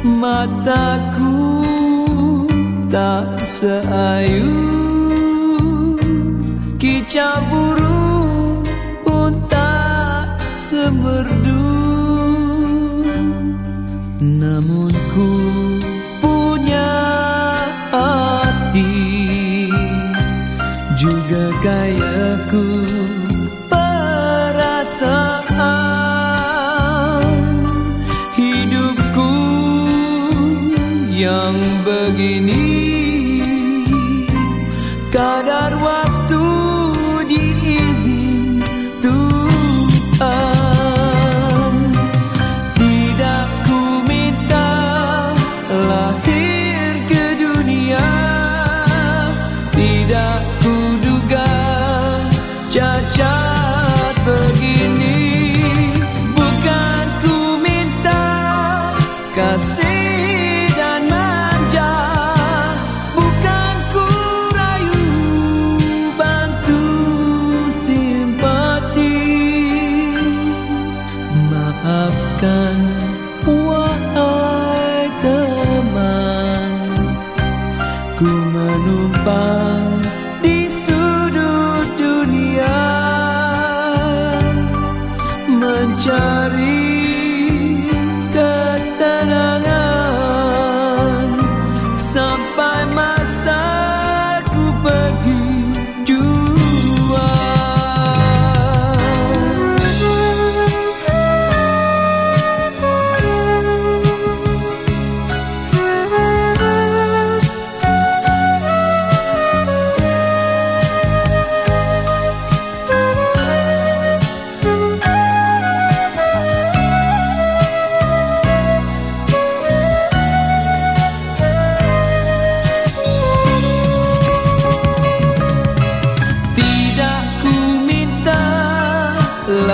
Mataku tak seayu. Kicau burung pun tak semerdu. Namun ku Menino mencari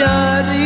Shari